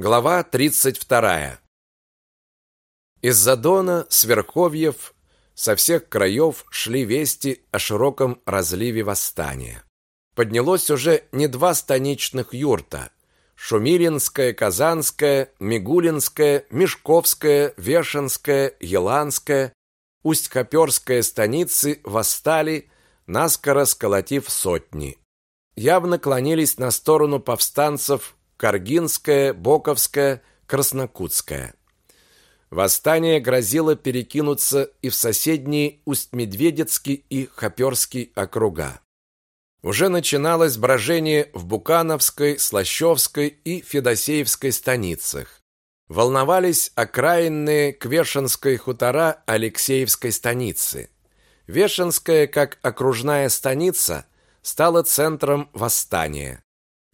Глава 32. Из-за Дона, с верховьев, со всех краев шли вести о широком разливе восстания. Поднялось уже не два станичных юрта – Шумилинская, Казанская, Мигулинская, Мешковская, Вешенская, Еланская, Усть-Хоперская станицы восстали, наскоро сколотив сотни. Явно клонились на сторону повстанцев Каргинская, Боковская, Краснокутская. Восстание грозило перекинуться и в соседние Усть-Медведецкий и Хоперский округа. Уже начиналось брожение в Букановской, Слащевской и Федосеевской станицах. Волновались окраинные Квешенской хутора Алексеевской станицы. Вешенская, как окружная станица, стала центром восстания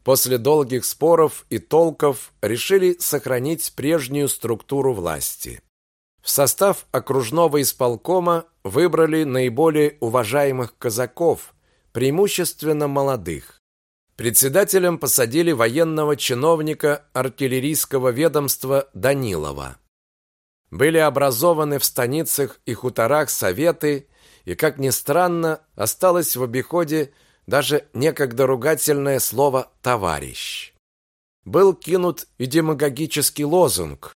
после долгих споров и толков решили сохранить прежнюю структуру власти. В состав окружного исполкома выбрали наиболее уважаемых казаков, преимущественно молодых. Председателем посадили военного чиновника артиллерийского ведомства Данилова. Были образованы в станицах и хуторах советы, и, как ни странно, осталось в обиходе даже некогда ругательное слово «товарищ». Был кинут и демагогический лозунг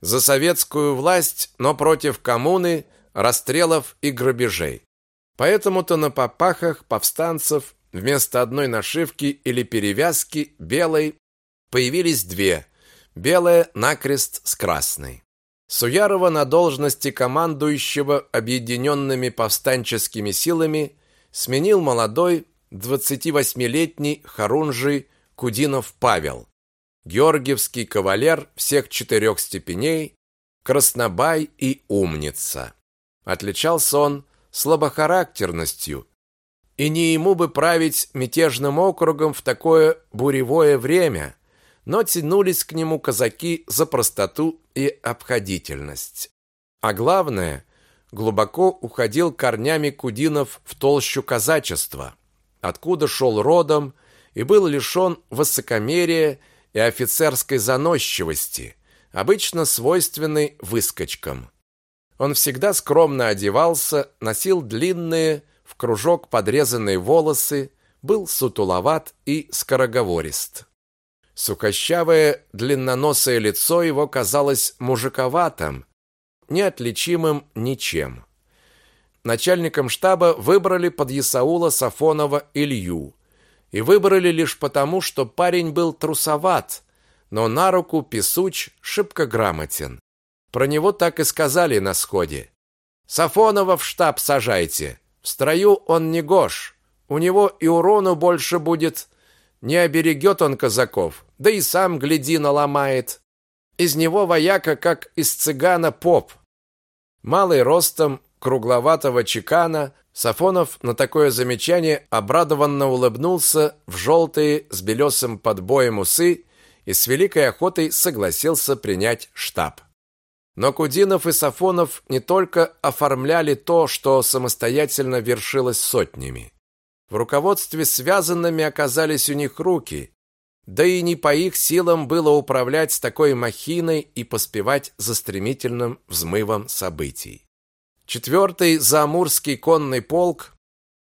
«За советскую власть, но против коммуны, расстрелов и грабежей». Поэтому-то на попахах повстанцев вместо одной нашивки или перевязки белой появились две – белая накрест с красной. Суярова на должности командующего объединенными повстанческими силами сменил молодой 28-летний Харунжий Кудинов Павел, Георгиевский кавалер всех четырех степеней, краснобай и умница. Отличался он слабохарактерностью, и не ему бы править мятежным округом в такое буревое время, но тянулись к нему казаки за простоту и обходительность. А главное, глубоко уходил корнями Кудинов в толщу казачества – откуда шел родом и был лишен высокомерия и офицерской заносчивости, обычно свойственной выскочкам. Он всегда скромно одевался, носил длинные, в кружок подрезанные волосы, был сутуловат и скороговорист. Сухощавое, длинноносое лицо его казалось мужиковатым, неотличимым ничем начальником штаба выбрали под Исаула Сафонова Илью. И выбрали лишь потому, что парень был трусоват, но на руку писуч, шибко грамотен. Про него так и сказали на сходе. Сафонова в штаб сажайте. В строю он не гош. У него и урону больше будет. Не оберегет он казаков, да и сам, гляди, наломает. Из него вояка, как из цыгана поп. Малый ростом, кругловатого чекана, Сафонов на такое замечание обрадованно улыбнулся в желтые с белесым подбоем усы и с великой охотой согласился принять штаб. Но Кудинов и Сафонов не только оформляли то, что самостоятельно вершилось сотнями. В руководстве связанными оказались у них руки, да и не по их силам было управлять такой махиной и поспевать за стремительным взмывом событий. Четвертый Заамурский конный полк,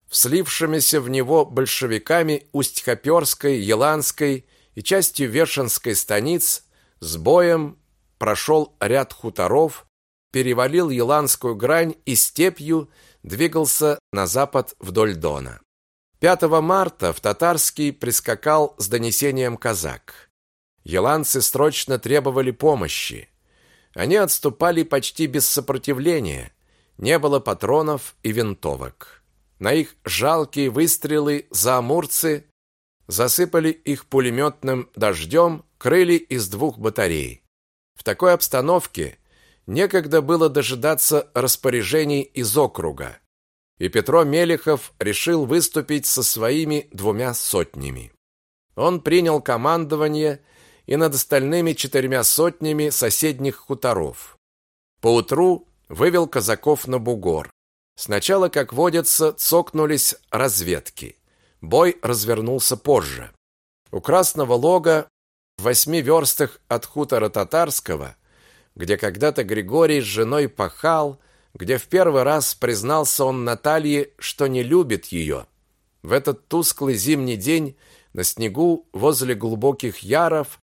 вслившимися в него большевиками Усть-Хоперской, Еланской и частью Вершинской станиц, с боем прошел ряд хуторов, перевалил Еланскую грань и степью двигался на запад вдоль Дона. 5 марта в Татарский прискакал с донесением казак. Еланцы срочно требовали помощи. Они отступали почти без сопротивления – не было патронов и винтовок. На их жалкие выстрелы заамурцы засыпали их пулеметным дождем, крыли из двух батарей. В такой обстановке некогда было дожидаться распоряжений из округа, и Петро Мелехов решил выступить со своими двумя сотнями. Он принял командование и над остальными четырьмя сотнями соседних хуторов. Поутру вывел казаков на бугор. Сначала, как водится, цокнулись разведки. Бой развернулся позже. У Красного Лога в восьми верстах от хутора татарского, где когда-то Григорий с женой пахал, где в первый раз признался он Наталье, что не любит ее. В этот тусклый зимний день на снегу возле глубоких яров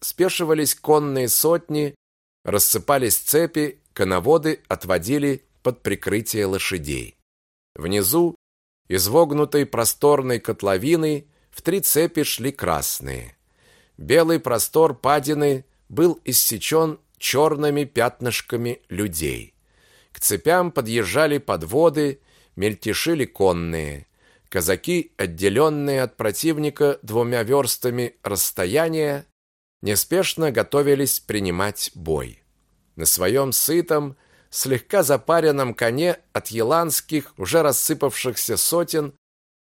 спешивались конные сотни, рассыпались цепи, коноводы отводили под прикрытие лошадей. Внизу, из вогнутой просторной котловины, в три цепи шли красные. Белый простор падины был иссечен черными пятнышками людей. К цепям подъезжали подводы, мельтешили конные. Казаки, отделенные от противника двумя верстами расстояния, неспешно готовились принимать бой. На своем сытом, слегка запаренном коне от еланских, уже рассыпавшихся сотен,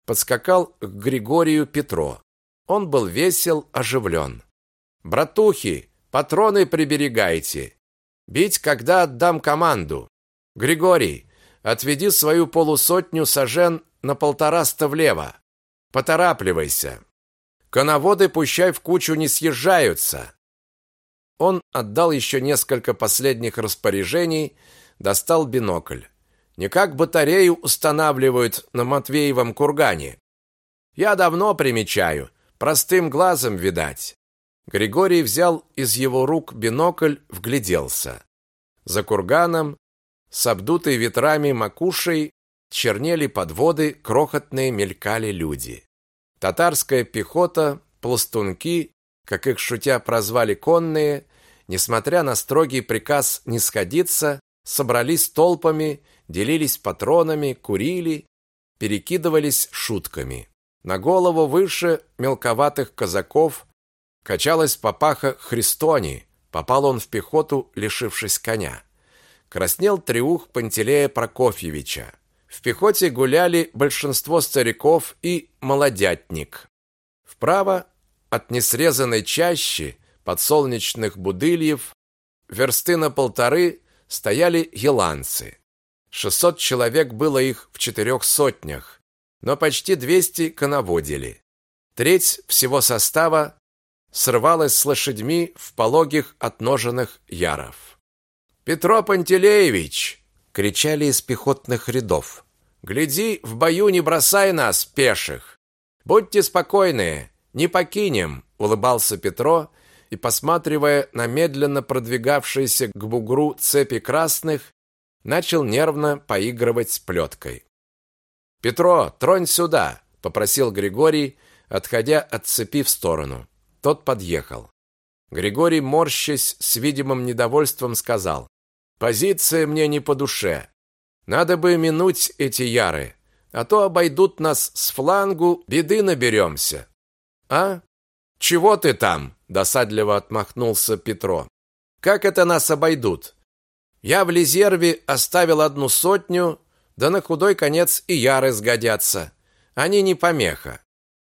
подскакал к Григорию Петро. Он был весел, оживлен. «Братухи, патроны приберегайте. Бить, когда отдам команду. Григорий, отведи свою полусотню сажен на полтораста влево. Поторапливайся. Коноводы пущай в кучу не съезжаются. Он отдал еще несколько последних распоряжений, достал бинокль. Не как батарею устанавливают на Матвеевом кургане. Я давно примечаю, простым глазом видать. Григорий взял из его рук бинокль, вгляделся. За курганом, с обдутой ветрами макушей, чернели подводы, крохотные мелькали люди. Татарская пехота, пластунки, как их шутя прозвали конные, несмотря на строгий приказ не сходиться, собрались толпами, делились патронами, курили, перекидывались шутками. На голову выше мелковатых казаков качалась папаха Христони, попал он в пехоту, лишившись коня. Краснел триух Пантелея Прокофьевича. В пехоте гуляли большинство стариков и молодятник. Вправо от несрезанной чащи подсолнечных будыльев версты на полторы стояли еланцы. Шестьсот человек было их в четырех сотнях, но почти двести коноводили. Треть всего состава срывалась с лошадьми в пологих отноженных яров. «Петро Пантелеевич!» Кричали из пехотных рядов. Гляди, в бою не бросай нас, пеших. Будьте спокойны, не покинем, улыбался Петро и посматривая на медленно продвигавшиеся к бугру цепи красных, начал нервно поигрывать с плеткой. Петро, тронь сюда, попросил Григорий, отходя от цепи в сторону. Тот подъехал. Григорий, морщась с видимым недовольством, сказал: Позиция мне не по душе. Надо бы минуть эти яры, а то обойдут нас с флангу, беды наберемся. А? Чего ты там? досадливо отмахнулся Петро. Как это нас обойдут? Я в резерве оставил одну сотню, да на худой конец и яры сгодятся. Они не помеха.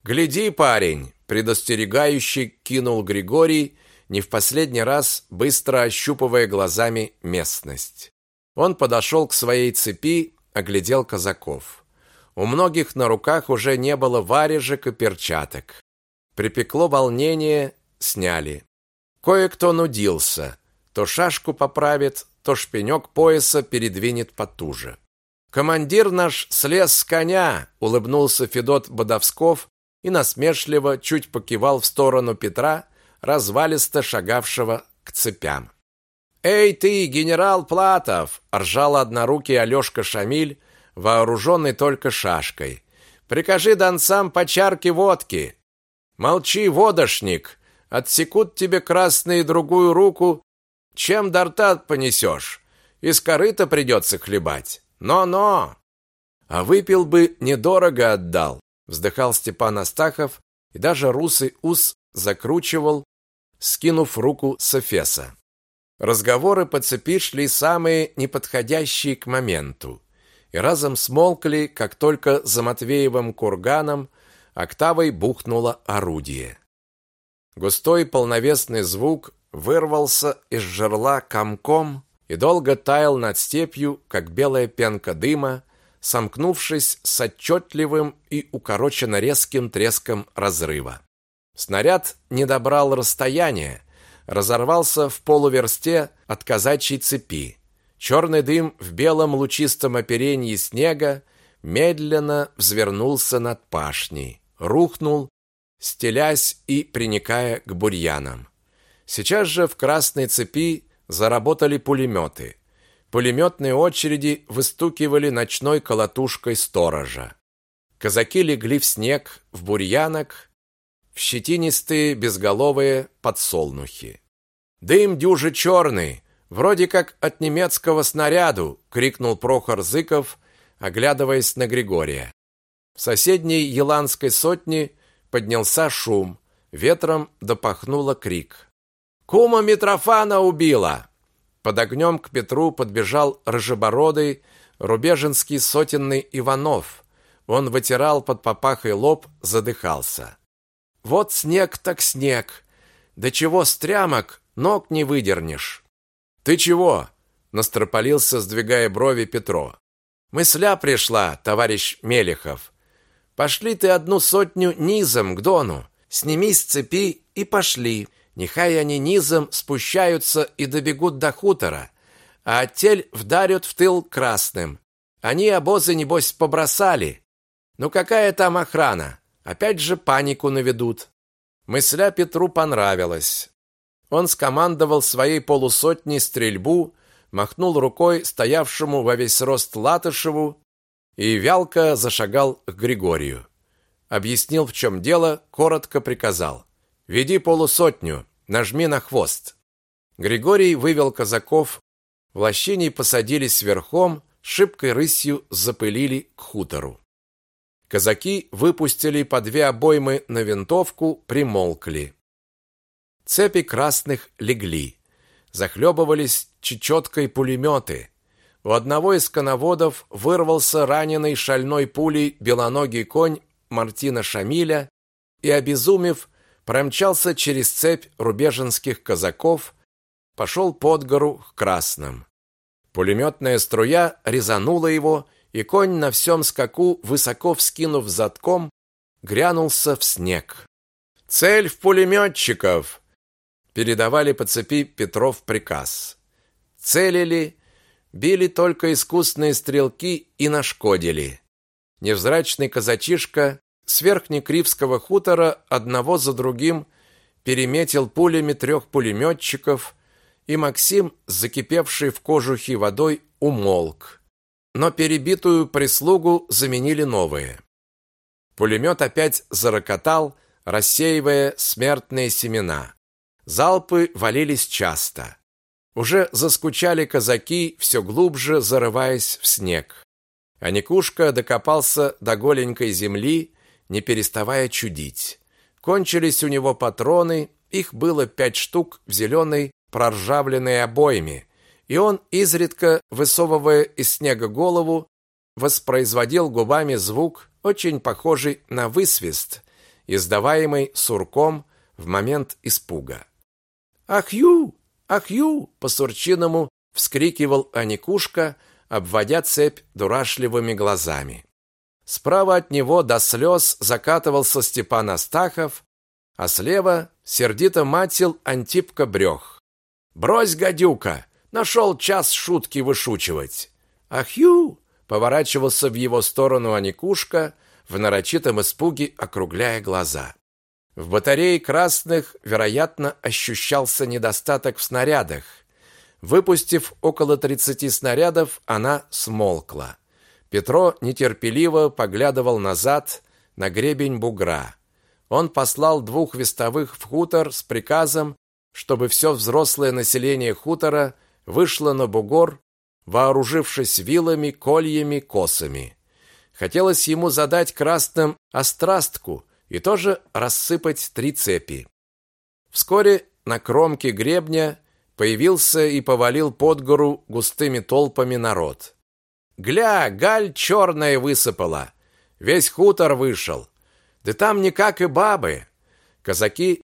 Гляди, парень, предостерегающий кинул Григорий не в последний раз быстро ощупывая глазами местность. Он подошел к своей цепи, оглядел казаков. У многих на руках уже не было варежек и перчаток. Припекло волнение, сняли. Кое-кто нудился. То шашку поправит, то шпинек пояса передвинет потуже. «Командир наш слез с коня!» — улыбнулся Федот Бодовсков и насмешливо чуть покивал в сторону Петра, развалисто шагавшего к цепям. «Эй ты, генерал Платов!» – ржал однорукий Алешка Шамиль, вооруженный только шашкой. «Прикажи донцам по чарке водки!» «Молчи, водошник! Отсекут тебе красные другую руку, чем до рта понесешь. Из корыта придется хлебать. Но-но!» «А выпил бы, недорого отдал!» – вздыхал Степан Астахов, и даже русый ус закручивал, скинув руку с эфеса. Разговоры по цепи шли самые неподходящие к моменту и разом смолкли, как только за Матвеевым курганом октавой бухнуло орудие. Густой полновесный звук вырвался из жерла комком и долго таял над степью, как белая пенка дыма, сомкнувшись с отчетливым и укороченно резким треском разрыва. Снаряд не добрал расстояния, разорвался в полуверсте от казачьей цепи. Черный дым в белом лучистом оперении снега медленно взвернулся над пашней, рухнул, стелясь и приникая к бурьянам. Сейчас же в красной цепи заработали пулеметы. Пулеметные очереди выстукивали ночной колотушкой сторожа. Казаки легли в снег, в бурьянок, в щетинистые безголовые подсолнухи. «Дым дюжи черный, вроде как от немецкого снаряду!» — крикнул Прохор Зыков, оглядываясь на Григория. В соседней Еланской сотне поднялся шум, ветром допахнуло крик. «Кума Митрофана убила!» Под огнем к Петру подбежал рыжебородый рубежинский сотенный Иванов. Он вытирал под попахой лоб, задыхался. Вот снег так снег. Да чего стрямок, ног не выдернешь. Ты чего? настропалился, сдвигая брови Петро. Мысля пришла, товарищ Мелехов. Пошли ты одну сотню низом к Дону. Сними с цепи и пошли. Нехай они низом спущаются и добегут до хутора, а оттель вдарят в тыл красным. Они обозы, небось, побросали. Ну какая там охрана? Опять же панику наведут. Мысля Петру понравилась. Он скомандовал своей полусотней стрельбу, махнул рукой стоявшему во весь рост Латышеву и вялко зашагал к Григорию. Объяснил, в чем дело, коротко приказал. «Веди полусотню, нажми на хвост». Григорий вывел казаков, в лощине посадились верхом, шибкой рысью запылили к хутору. Казаки выпустили по две обоймы на винтовку, примолкли. Цепи красных легли. Захлебывались чечеткой пулеметы. У одного из коноводов вырвался раненый шальной пулей белоногий конь Мартина Шамиля и, обезумев, промчался через цепь рубеженских казаков, пошел под гору к красным. Пулеметная струя резанула его, и конь на всем скаку, высоко вскинув задком, грянулся в снег. «Цель в пулеметчиков!» Передавали по цепи Петров приказ. Целили, били только искусные стрелки и нашкодили. Невзрачный казачишка с верхнекривского хутора одного за другим переметил пулями трех пулеметчиков, и Максим, закипевший в кожухе водой, умолк но перебитую прислугу заменили новые. Пулемет опять зарокотал, рассеивая смертные семена. Залпы валились часто. Уже заскучали казаки, все глубже зарываясь в снег. А Никушка докопался до голенькой земли, не переставая чудить. Кончились у него патроны, их было пять штук в зеленой проржавленной обойме, и он, изредка высовывая из снега голову, воспроизводил губами звук, очень похожий на высвист, издаваемый сурком в момент испуга. «Ахью! Ахью!» по-сурчиному вскрикивал Аникушка, обводя цепь дурашливыми глазами. Справа от него до слез закатывался Степан Астахов, а слева сердито матил Антипка Брех. «Брось, гадюка! Нашел час шутки вышучивать. Ахью! Поворачивался в его сторону Аникушка, в нарочитом испуге округляя глаза. В батарее красных, вероятно, ощущался недостаток в снарядах. Выпустив около 30 снарядов, она смолкла. Петро нетерпеливо поглядывал назад на гребень бугра. Он послал двух вестовых в хутор с приказом, чтобы все взрослое население хутора – вышла на бугор, вооружившись вилами, кольями, косами. Хотелось ему задать красным острастку и тоже рассыпать три цепи. Вскоре на кромке гребня появился и повалил под гору густыми толпами народ. «Гля, галь черная высыпала! Весь хутор вышел! Да там никак и бабы!» Казаки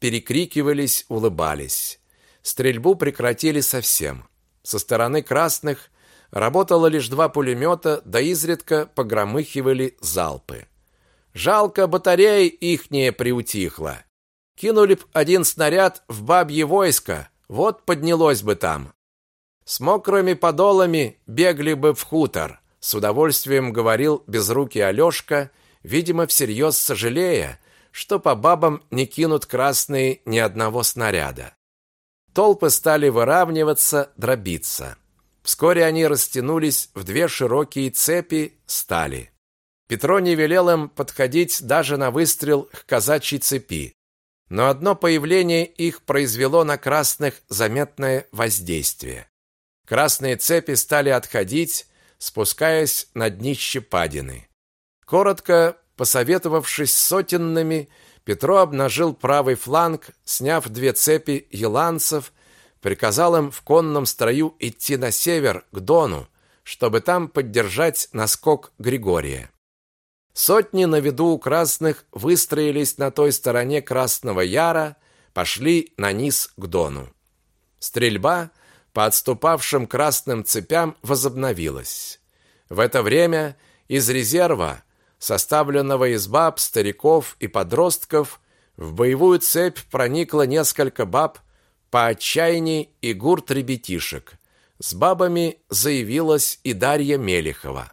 перекрикивались, улыбались. Стрельбу прекратили совсем. Со стороны красных работало лишь два пулемета, да изредка погромыхивали залпы. Жалко, батареи ихняя приутихла. Кинули б один снаряд в бабье войско, вот поднялось бы там. С мокрыми подолами бегли бы в хутор, с удовольствием говорил безрукий Алёшка, видимо, всерьез сожалея, что по бабам не кинут красные ни одного снаряда. Толпы стали выравниваться, дробиться. Вскоре они растянулись в две широкие цепи стали. Петро не велел им подходить даже на выстрел к казачьей цепи. Но одно появление их произвело на красных заметное воздействие. Красные цепи стали отходить, спускаясь на днище падины. Коротко посоветовавшись с сотенными, Петро обнажил правый фланг, сняв две цепи еланцев, приказал им в конном строю идти на север, к Дону, чтобы там поддержать наскок Григория. Сотни на виду у красных выстроились на той стороне Красного Яра, пошли на низ к Дону. Стрельба по отступавшим красным цепям возобновилась. В это время из резерва, составленного из баб, стариков и подростков, в боевую цепь проникло несколько баб по отчаянии и гурт ребятишек. С бабами заявилась и Дарья Мелехова.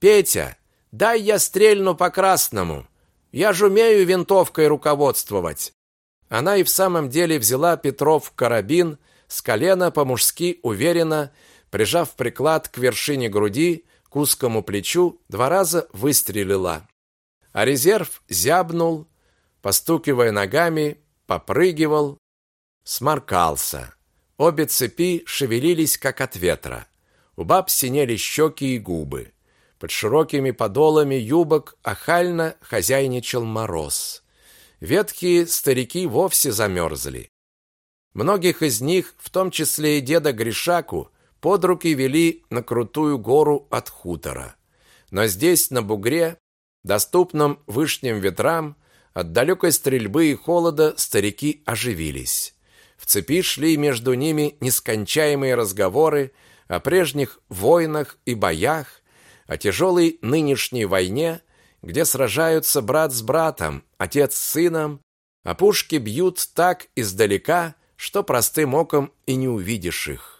«Петя, Дай я стрельну по красному. Я ж умею винтовкой руководствовать. Она и в самом деле взяла Петров карабин с колена по-мужски уверенно, прижав приклад к вершине груди, к узкому плечу, два раза выстрелила. А резерв зябнул, постукивая ногами, попрыгивал, сморкался. Обе цепи шевелились, как от ветра. У баб синели щеки и губы. Под широкими подолами юбок охально хозяйничал мороз. Ветхие старики вовсе замерзли. Многих из них, в том числе и деда Гришаку, под руки вели на крутую гору от хутора. Но здесь, на бугре, доступном вышним ветрам, от далекой стрельбы и холода старики оживились. В цепи шли между ними нескончаемые разговоры о прежних войнах и боях, о тяжелой нынешней войне, где сражаются брат с братом, отец с сыном, а пушки бьют так издалека, что простым оком и не увидишь их.